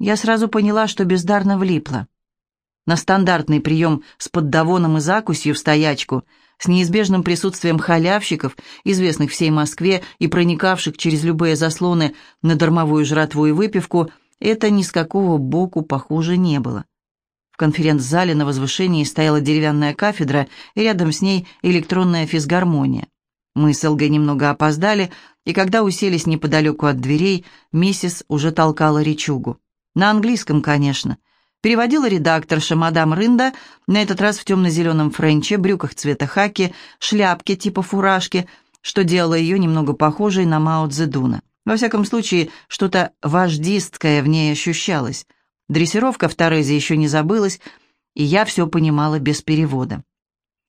Я сразу поняла, что бездарно влипла. На стандартный прием с поддавоном и закусью в стоячку, с неизбежным присутствием халявщиков, известных всей Москве и проникавших через любые заслоны на дармовую жратву и выпивку, это ни с какого боку похуже не было. В конференц-зале на возвышении стояла деревянная кафедра, и рядом с ней электронная физгармония. Мы с Элгой немного опоздали, и когда уселись неподалеку от дверей, миссис уже толкала речугу. На английском, конечно. Переводила редакторша мадам Рында, на этот раз в темно-зеленом френче, брюках цвета хаки, шляпке типа фуражки, что делало ее немного похожей на Мао Цзэдуна. Во всяком случае, что-то вождистское в ней ощущалось. Дрессировка в Торезе еще не забылась, и я все понимала без перевода.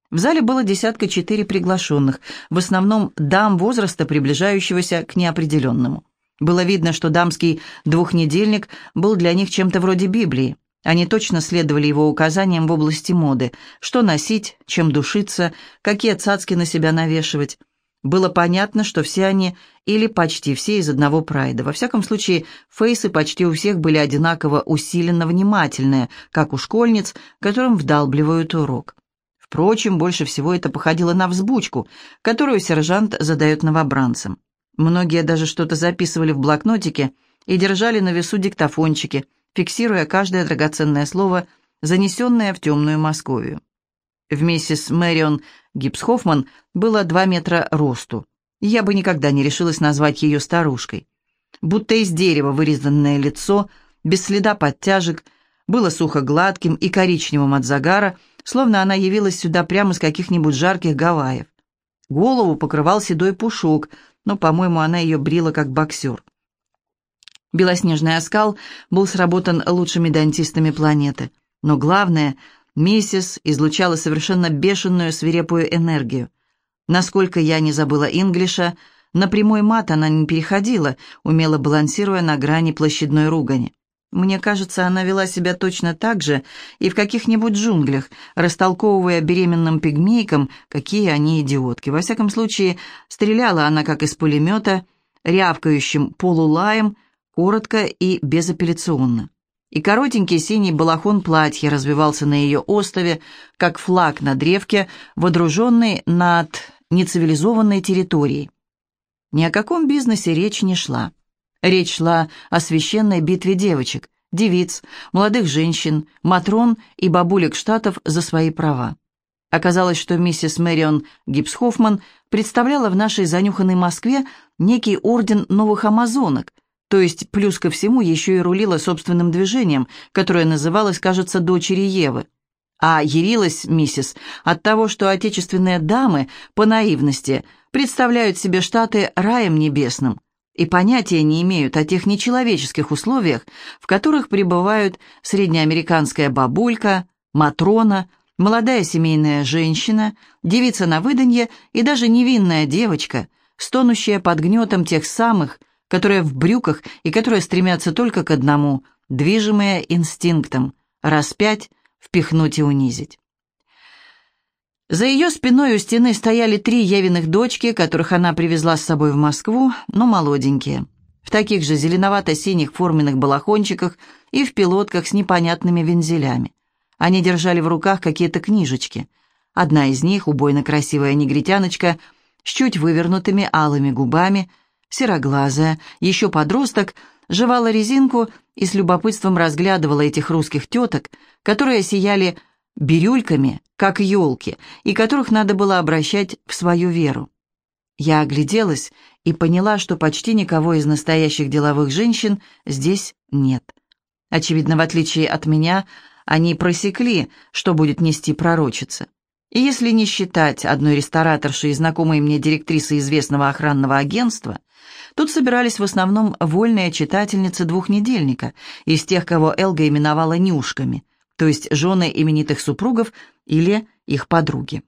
В зале было десятка четыре приглашенных, в основном дам возраста, приближающегося к неопределенному. Было видно, что дамский двухнедельник был для них чем-то вроде Библии. Они точно следовали его указаниям в области моды, что носить, чем душиться, какие цацки на себя навешивать. Было понятно, что все они, или почти все из одного прайда. Во всяком случае, фейсы почти у всех были одинаково усиленно внимательные, как у школьниц, которым вдалбливают урок. Впрочем, больше всего это походило на взбучку, которую сержант задает новобранцам. Многие даже что-то записывали в блокнотике и держали на весу диктофончики, фиксируя каждое драгоценное слово, занесенное в темную Московию. В миссис Мэрион Гибс-Хоффман было два метра росту. Я бы никогда не решилась назвать ее старушкой. Будто из дерева вырезанное лицо, без следа подтяжек, было сухо гладким и коричневым от загара, словно она явилась сюда прямо с каких-нибудь жарких Гавайев. Голову покрывал седой пушок, но, по-моему, она ее брила как боксер. Белоснежный оскал был сработан лучшими дантистами планеты. Но главное, миссис излучала совершенно бешеную свирепую энергию. Насколько я не забыла инглиша, на прямой мат она не переходила, умело балансируя на грани площадной ругани. Мне кажется, она вела себя точно так же и в каких-нибудь джунглях, растолковывая беременным пигмейкам, какие они идиотки. Во всяком случае, стреляла она, как из пулемета, рявкающим полулаем, коротко и безапелляционно. И коротенький синий балахон платья развивался на ее остове, как флаг на древке, водруженный над нецивилизованной территорией. Ни о каком бизнесе речь не шла. Речь шла о священной битве девочек, девиц, молодых женщин, матрон и бабулек штатов за свои права. Оказалось, что миссис Мэрион Гибс-Хоффман представляла в нашей занюханной Москве некий орден новых амазонок, то есть плюс ко всему еще и рулила собственным движением, которое называлось, кажется, «Дочери Евы». А явилась миссис от того, что отечественные дамы по наивности представляют себе Штаты раем небесным – и понятия не имеют о тех нечеловеческих условиях, в которых пребывают среднеамериканская бабулька, матрона, молодая семейная женщина, девица на выданье и даже невинная девочка, стонущая под гнетом тех самых, которые в брюках и которые стремятся только к одному, движимые инстинктом – распять, впихнуть и унизить. За ее спиной у стены стояли три Евиных дочки, которых она привезла с собой в Москву, но молоденькие, в таких же зеленовато-синих форменных балахончиках и в пилотках с непонятными вензелями. Они держали в руках какие-то книжечки. Одна из них, убойно красивая негритяночка, с чуть вывернутыми алыми губами, сероглазая, еще подросток, жевала резинку и с любопытством разглядывала этих русских теток, которые сияли бирюльками, как елки, и которых надо было обращать в свою веру. Я огляделась и поняла, что почти никого из настоящих деловых женщин здесь нет. Очевидно, в отличие от меня, они просекли, что будет нести пророчица. И если не считать одной рестораторши и знакомой мне директрисы известного охранного агентства, тут собирались в основном вольные читательницы двухнедельника, из тех, кого Элга именовала «нюшками», то есть жены именитых супругов или их подруги.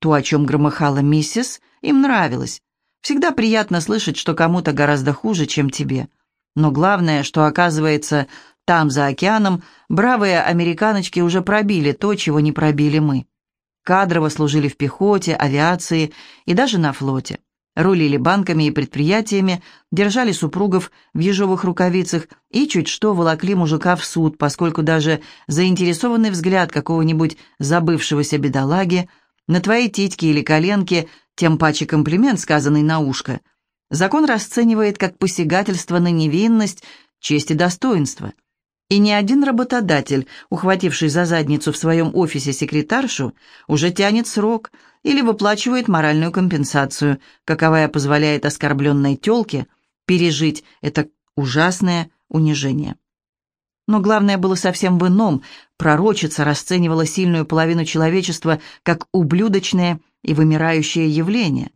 То, о чем громыхала миссис, им нравилось. Всегда приятно слышать, что кому-то гораздо хуже, чем тебе. Но главное, что оказывается, там, за океаном, бравые американочки уже пробили то, чего не пробили мы. Кадрово служили в пехоте, авиации и даже на флоте. Рулили банками и предприятиями, держали супругов в ежовых рукавицах и чуть что волокли мужика в суд, поскольку даже заинтересованный взгляд какого-нибудь забывшегося бедолаги на твои титьки или коленки, тем паче комплимент, сказанный на ушко, закон расценивает как посягательство на невинность, честь и достоинство. И ни один работодатель, ухвативший за задницу в своем офисе секретаршу, уже тянет срок – или выплачивает моральную компенсацию, каковая позволяет оскорбленной тёлке пережить это ужасное унижение. Но главное было совсем в ином. Пророчица расценивала сильную половину человечества как ублюдочное и вымирающее явление.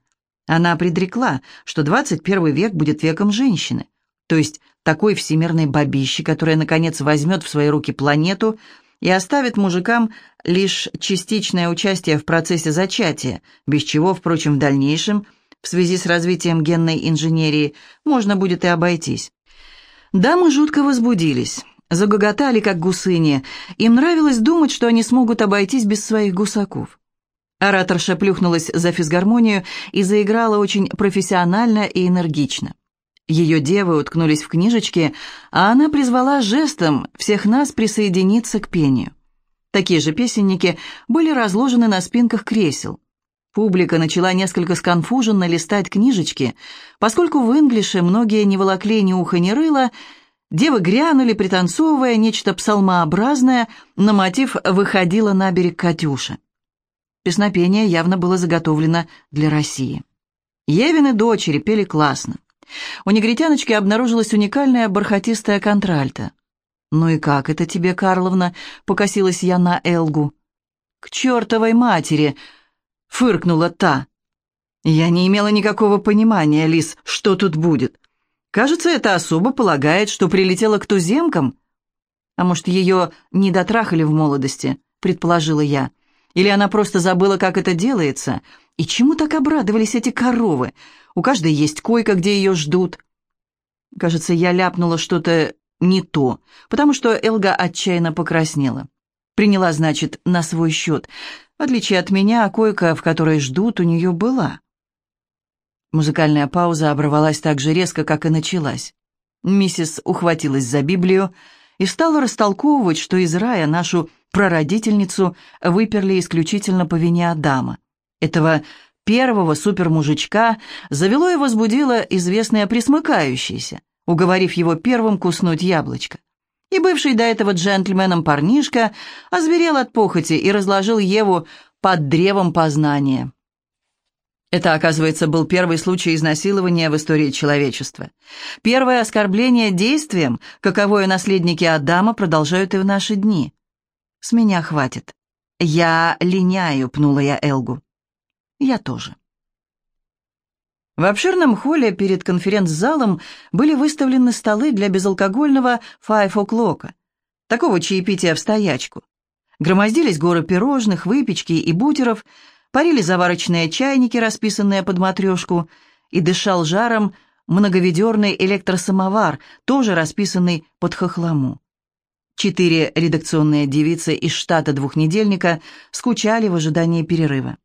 Она предрекла, что 21 век будет веком женщины, то есть такой всемирной бабищи, которая, наконец, возьмет в свои руки планету, и оставит мужикам лишь частичное участие в процессе зачатия, без чего, впрочем, в дальнейшем, в связи с развитием генной инженерии, можно будет и обойтись. Дамы жутко возбудились, загоготали, как гусыни. Им нравилось думать, что они смогут обойтись без своих гусаков. Ораторша плюхнулась за физгармонию и заиграла очень профессионально и энергично. Ее девы уткнулись в книжечки, а она призвала жестом всех нас присоединиться к пению. Такие же песенники были разложены на спинках кресел. Публика начала несколько сконфуженно листать книжечки, поскольку в инглише многие не волокли ни уха, ни рыла, девы грянули, пританцовывая нечто псалмообразное, на мотив выходила на берег Катюша. Песнопение явно было заготовлено для России. Евины дочери пели классно. У негритяночки обнаружилась уникальная бархатистая контральта. «Ну и как это тебе, Карловна?» — покосилась я на Элгу. «К чертовой матери!» — фыркнула та. «Я не имела никакого понимания, Лис, что тут будет. Кажется, эта особа полагает, что прилетела к туземкам. А может, ее не дотрахали в молодости?» — предположила я. «Или она просто забыла, как это делается? И чему так обрадовались эти коровы? У каждой есть койка, где ее ждут. Кажется, я ляпнула что-то не то, потому что Элга отчаянно покраснела. Приняла, значит, на свой счет. В отличие от меня, койка, в которой ждут, у нее была. Музыкальная пауза оборвалась так же резко, как и началась. Миссис ухватилась за Библию и стала растолковывать, что из рая нашу прародительницу выперли исключительно по вине Адама. Этого первого супермужичка завело и возбудило известное присмыкающееся, уговорив его первым куснуть яблочко. И бывший до этого джентльменом парнишка озверел от похоти и разложил Еву под древом познания. Это, оказывается, был первый случай изнасилования в истории человечества. Первое оскорбление действием, каковое наследники Адама продолжают и в наши дни. «С меня хватит. Я линяю», — пнула я Элгу. Я тоже. В обширном холле перед конференц-залом были выставлены столы для безалкогольного «Five O'Clock», такого чаепития в стоячку. Громоздились горы пирожных, выпечки и бутеров, парили заварочные чайники, расписанные под матрешку, и дышал жаром многоведерный электросамовар, тоже расписанный под хохлому. Четыре редакционные девицы из штата двухнедельника скучали в ожидании перерыва.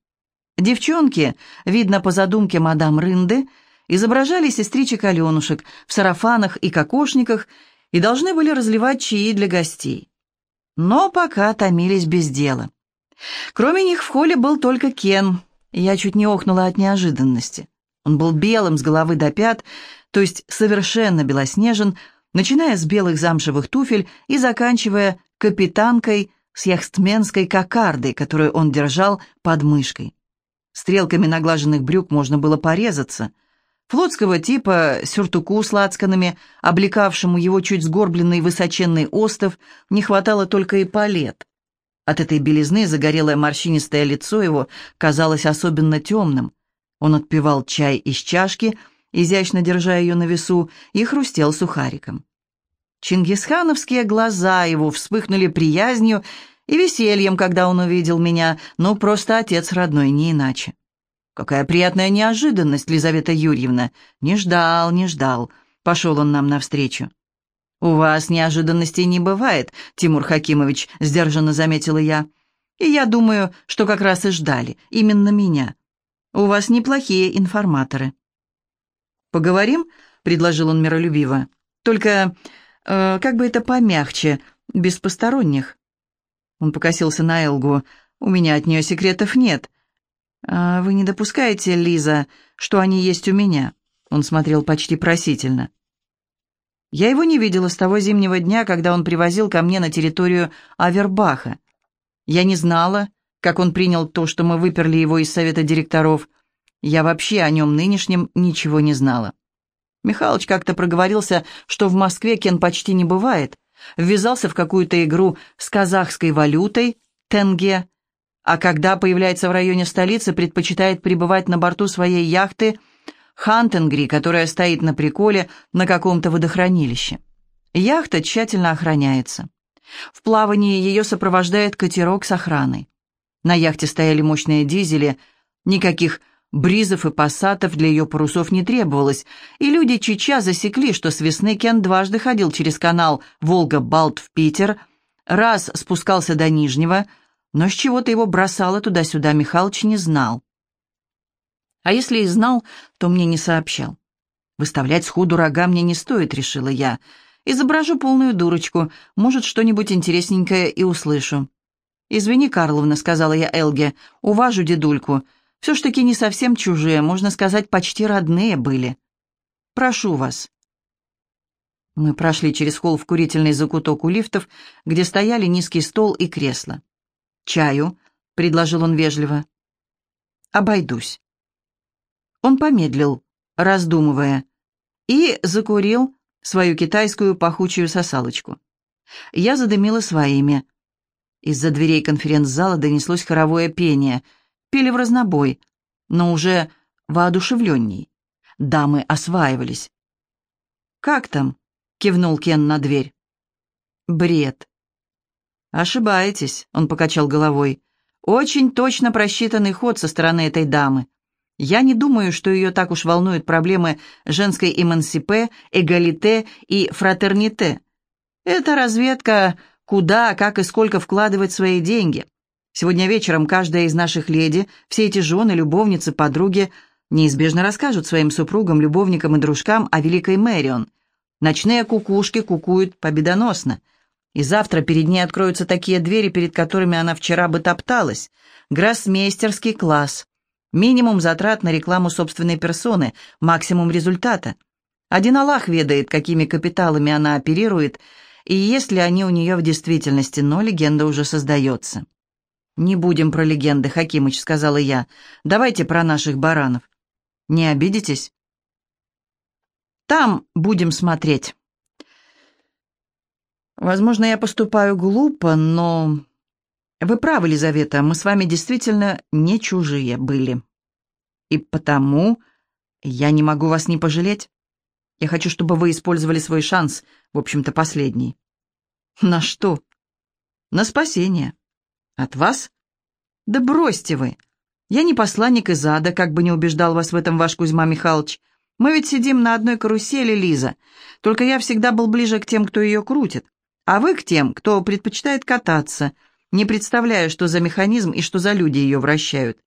Девчонки, видно по задумке мадам Рынды, изображали сестричек Аленушек в сарафанах и кокошниках и должны были разливать чаи для гостей. Но пока томились без дела. Кроме них в холле был только Кен. Я чуть не охнула от неожиданности. Он был белым с головы до пят, то есть совершенно белоснежен, начиная с белых замшевых туфель и заканчивая капитанкой с яхтменской кокардой, которую он держал под мышкой. Стрелками наглаженных брюк можно было порезаться. Флотского типа сюртуку с лацканами, облекавшему его чуть сгорбленный высоченный остов, не хватало только и палет. От этой белизны загорелое морщинистое лицо его казалось особенно темным. Он отпивал чай из чашки, изящно держа ее на весу, и хрустел сухариком. Чингисхановские глаза его вспыхнули приязнью и весельем, когда он увидел меня, ну, просто отец родной, не иначе. Какая приятная неожиданность, Лизавета Юрьевна. Не ждал, не ждал. Пошел он нам навстречу. «У вас неожиданностей не бывает, Тимур Хакимович», — сдержанно заметила я. «И я думаю, что как раз и ждали, именно меня. У вас неплохие информаторы». «Поговорим?» — предложил он миролюбиво. «Только, э, как бы это помягче, без посторонних». Он покосился на Элгу. «У меня от нее секретов нет». «А вы не допускаете, Лиза, что они есть у меня?» Он смотрел почти просительно. Я его не видела с того зимнего дня, когда он привозил ко мне на территорию Авербаха. Я не знала, как он принял то, что мы выперли его из совета директоров. Я вообще о нем нынешнем ничего не знала. Михалыч как-то проговорился, что в Москве Кен почти не бывает, ввязался в какую-то игру с казахской валютой, тенге, а когда появляется в районе столицы, предпочитает пребывать на борту своей яхты «Хантенгри», которая стоит на приколе на каком-то водохранилище. Яхта тщательно охраняется. В плавании ее сопровождает катерок с охраной. На яхте стояли мощные дизели, никаких бризов и пассатов для ее парусов не требовалось, и люди Чича засекли, что с весны Кен дважды ходил через канал Волга-Балт в Питер, раз спускался до Нижнего, но с чего-то его бросало туда-сюда Михалыч не знал. А если и знал, то мне не сообщал. Выставлять сходу рога мне не стоит, решила я. Изображу полную дурочку, может, что-нибудь интересненькое и услышу. «Извини, Карловна», — сказала я Элге, — «уважу дедульку. Все ж таки не совсем чужие, можно сказать, почти родные были. Прошу вас». Мы прошли через холл в курительный закуток у лифтов, где стояли низкий стол и кресло. «Чаю?» — предложил он вежливо. «Обойдусь». Он помедлил, раздумывая, и закурил свою китайскую пахучую сосалочку. Я задымила своими. Из-за дверей конференц-зала донеслось хоровое пение. Пели в разнобой, но уже воодушевленней. Дамы осваивались. «Как там?» — кивнул Кен на дверь. «Бред», «Ошибаетесь», — он покачал головой. «Очень точно просчитанный ход со стороны этой дамы. Я не думаю, что ее так уж волнуют проблемы женской эмансипе, эгалите и фратерните. Это разведка, куда, как и сколько вкладывать свои деньги. Сегодня вечером каждая из наших леди, все эти жены, любовницы, подруги, неизбежно расскажут своим супругам, любовникам и дружкам о великой Мэрион. Ночные кукушки кукуют победоносно — и завтра перед ней откроются такие двери, перед которыми она вчера бы топталась. Гроссмейстерский класс. Минимум затрат на рекламу собственной персоны, максимум результата. Один Аллах ведает, какими капиталами она оперирует, и есть ли они у нее в действительности, но легенда уже создается. «Не будем про легенды, Хакимыч», — сказала я. «Давайте про наших баранов». «Не обидитесь?» «Там будем смотреть». Возможно, я поступаю глупо, но... Вы правы, Лизавета, мы с вами действительно не чужие были. И потому я не могу вас не пожалеть. Я хочу, чтобы вы использовали свой шанс, в общем-то, последний. На что? На спасение. От вас? Да бросьте вы. Я не посланник из ада, как бы не убеждал вас в этом ваш Кузьма Михайлович. Мы ведь сидим на одной карусели, Лиза. Только я всегда был ближе к тем, кто ее крутит а вы к тем, кто предпочитает кататься, не представляя, что за механизм и что за люди ее вращают.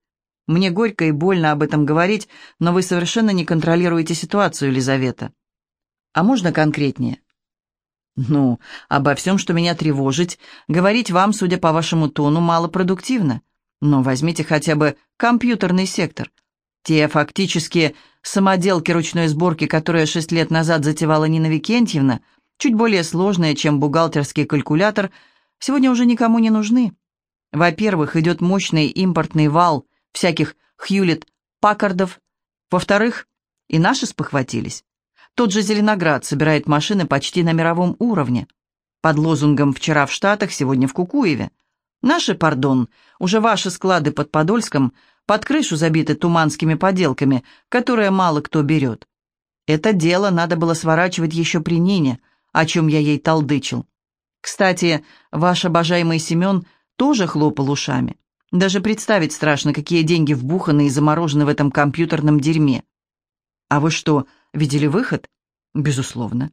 Мне горько и больно об этом говорить, но вы совершенно не контролируете ситуацию, Елизавета. А можно конкретнее? Ну, обо всем, что меня тревожит, говорить вам, судя по вашему тону, малопродуктивно. Но возьмите хотя бы компьютерный сектор. Те фактически самоделки ручной сборки, которые шесть лет назад затевала Нина Викентьевна, чуть более сложные, чем бухгалтерский калькулятор, сегодня уже никому не нужны. Во-первых, идет мощный импортный вал всяких Хьюлет-Паккардов. Во-вторых, и наши спохватились. Тот же Зеленоград собирает машины почти на мировом уровне. Под лозунгом «Вчера в Штатах, сегодня в Кукуеве». Наши, пардон, уже ваши склады под Подольском под крышу забиты туманскими поделками, которые мало кто берет. Это дело надо было сворачивать еще при Нине, о чем я ей толдычил. Кстати, ваш обожаемый Семен тоже хлопал ушами. Даже представить страшно, какие деньги вбуханы и заморожены в этом компьютерном дерьме. А вы что, видели выход? Безусловно.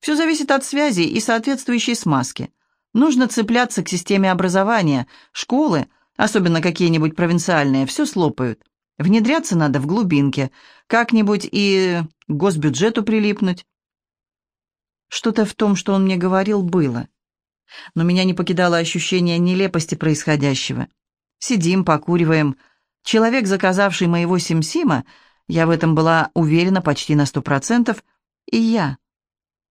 Все зависит от связи и соответствующей смазки. Нужно цепляться к системе образования. Школы, особенно какие-нибудь провинциальные, все слопают. Внедряться надо в глубинке, как-нибудь и к госбюджету прилипнуть. Что-то в том, что он мне говорил, было. Но меня не покидало ощущение нелепости происходящего. Сидим, покуриваем. Человек, заказавший моего Симсима, я в этом была уверена почти на сто процентов, и я.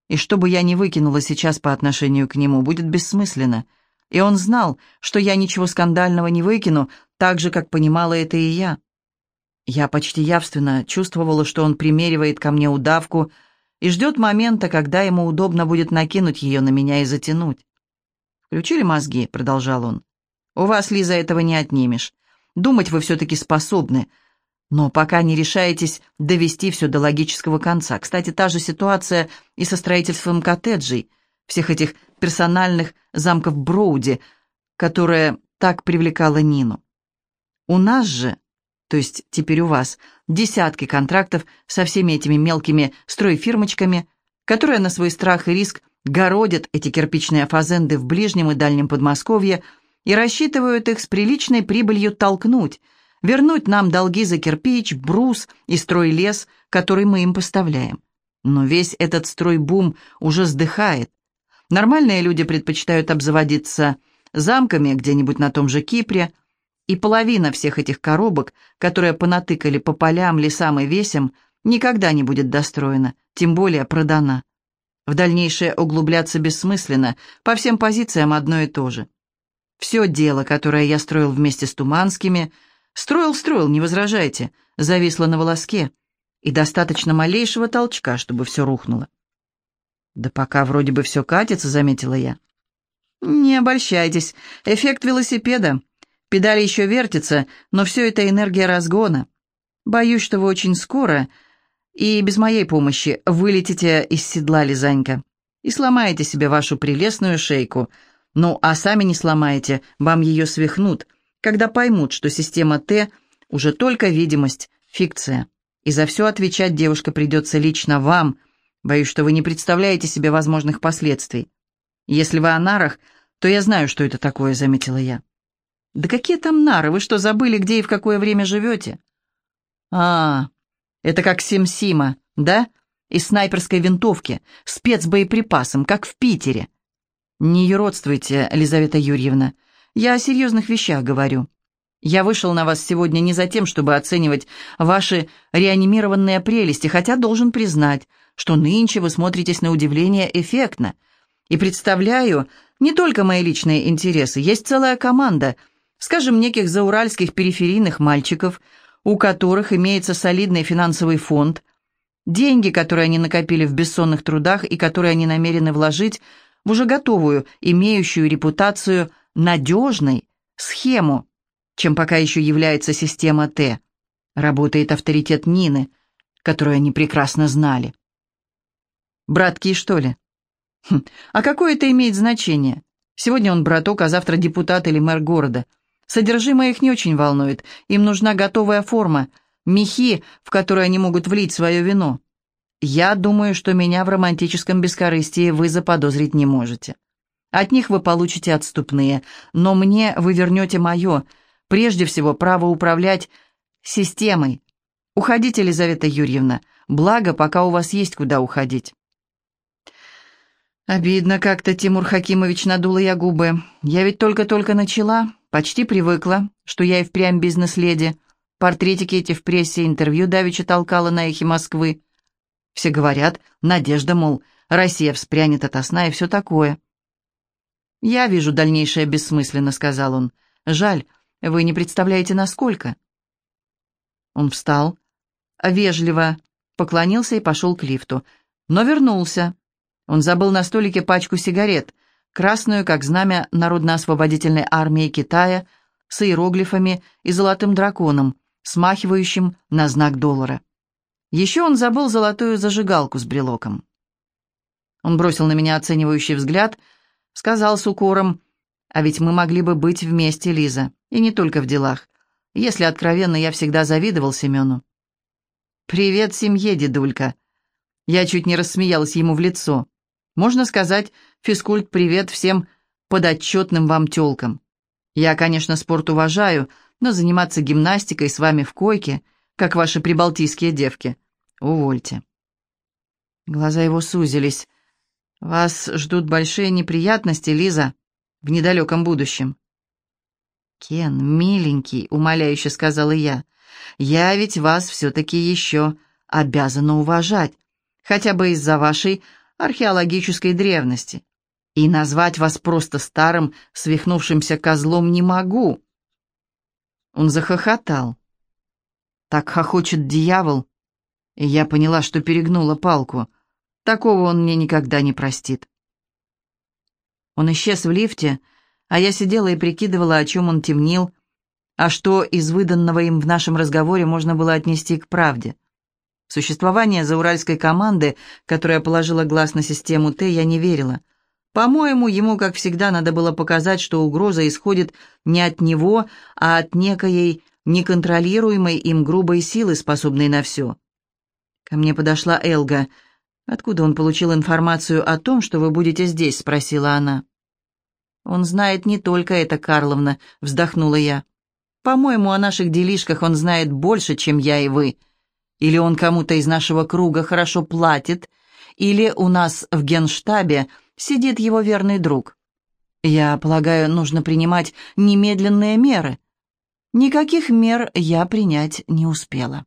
И что бы я ни выкинула сейчас по отношению к нему, будет бессмысленно. И он знал, что я ничего скандального не выкину, так же, как понимала это и я. Я почти явственно чувствовала, что он примеривает ко мне удавку и ждет момента, когда ему удобно будет накинуть ее на меня и затянуть. «Включили мозги», — продолжал он. «У вас, Лиза, этого не отнимешь. Думать вы все-таки способны, но пока не решаетесь довести все до логического конца. Кстати, та же ситуация и со строительством коттеджей, всех этих персональных замков Броуди, которая так привлекала Нину. У нас же то есть теперь у вас, десятки контрактов со всеми этими мелкими стройфирмочками, которые на свой страх и риск городят эти кирпичные фазенды в ближнем и дальнем Подмосковье и рассчитывают их с приличной прибылью толкнуть, вернуть нам долги за кирпич, брус и стройлес, который мы им поставляем. Но весь этот стройбум уже сдыхает. Нормальные люди предпочитают обзаводиться замками где-нибудь на том же Кипре – и половина всех этих коробок, которые понатыкали по полям, лесам и весям, никогда не будет достроена, тем более продана. В дальнейшее углубляться бессмысленно, по всем позициям одно и то же. Все дело, которое я строил вместе с Туманскими, строил-строил, не возражайте, зависло на волоске, и достаточно малейшего толчка, чтобы все рухнуло. «Да пока вроде бы все катится», — заметила я. «Не обольщайтесь, эффект велосипеда. Педали еще вертятся, но все это энергия разгона. Боюсь, что вы очень скоро и без моей помощи вылетите из седла, Лизанька, и сломаете себе вашу прелестную шейку. Ну, а сами не сломаете, вам ее свихнут, когда поймут, что система Т уже только видимость, фикция. И за все отвечать девушка придется лично вам. Боюсь, что вы не представляете себе возможных последствий. Если вы о нарах, то я знаю, что это такое, заметила я. «Да какие там нары? Вы что, забыли, где и в какое время живете?» «А, это как Сим-Сима, да? Из снайперской винтовки, спецбоеприпасом, как в Питере». «Не юродствуйте, Елизавета Юрьевна. Я о серьезных вещах говорю. Я вышел на вас сегодня не за тем, чтобы оценивать ваши реанимированные прелести, хотя должен признать, что нынче вы смотритесь на удивление эффектно. И представляю не только мои личные интересы, есть целая команда — скажем, неких зауральских периферийных мальчиков, у которых имеется солидный финансовый фонд, деньги, которые они накопили в бессонных трудах и которые они намерены вложить в уже готовую, имеющую репутацию надежной схему, чем пока еще является система Т. Работает авторитет Нины, которую они прекрасно знали. Братки, что ли? Хм, а какое это имеет значение? Сегодня он браток, а завтра депутат или мэр города – Содержимое их не очень волнует. Им нужна готовая форма, мехи, в которые они могут влить свое вино. Я думаю, что меня в романтическом бескорыстии вы заподозрить не можете. От них вы получите отступные, но мне вы вернете мое, прежде всего, право управлять системой. Уходите, Елизавета Юрьевна, благо, пока у вас есть куда уходить. Обидно как-то, Тимур Хакимович, надула я губы. Я ведь только-только начала. Почти привыкла, что я и впрямь бизнес-леди. Портретики эти в прессе, интервью давеча толкала на эхе Москвы. Все говорят, надежда, мол, Россия вспрянет ото сна и все такое. «Я вижу дальнейшее бессмысленно», — сказал он. «Жаль, вы не представляете, насколько». Он встал, вежливо поклонился и пошел к лифту, но вернулся. Он забыл на столике пачку сигарет — красную, как знамя Народно-освободительной армии Китая, с иероглифами и золотым драконом, смахивающим на знак доллара. Еще он забыл золотую зажигалку с брелоком. Он бросил на меня оценивающий взгляд, сказал с укором, «А ведь мы могли бы быть вместе, Лиза, и не только в делах. Если откровенно, я всегда завидовал Семену». «Привет семье, дедулька!» Я чуть не рассмеялась ему в лицо. Можно сказать, физкульт-привет всем подотчетным вам тёлкам. Я, конечно, спорт уважаю, но заниматься гимнастикой с вами в койке, как ваши прибалтийские девки, увольте». Глаза его сузились. «Вас ждут большие неприятности, Лиза, в недалеком будущем». «Кен, миленький», — умоляюще сказала я, — «я ведь вас все-таки еще обязана уважать, хотя бы из-за вашей археологической древности. И назвать вас просто старым, свихнувшимся козлом не могу». Он захохотал. Так хохочет дьявол, и я поняла, что перегнула палку. Такого он мне никогда не простит. Он исчез в лифте, а я сидела и прикидывала, о чем он темнил, а что из выданного им в нашем разговоре можно было отнести к правде. Существование зауральской команды, которая положила глаз на систему Т, я не верила. По-моему, ему, как всегда, надо было показать, что угроза исходит не от него, а от некоей неконтролируемой им грубой силы, способной на все. Ко мне подошла Элга — «Откуда он получил информацию о том, что вы будете здесь?» — спросила она. «Он знает не только это, Карловна», — вздохнула я. «По-моему, о наших делишках он знает больше, чем я и вы. Или он кому-то из нашего круга хорошо платит, или у нас в генштабе сидит его верный друг. Я полагаю, нужно принимать немедленные меры». Никаких мер я принять не успела.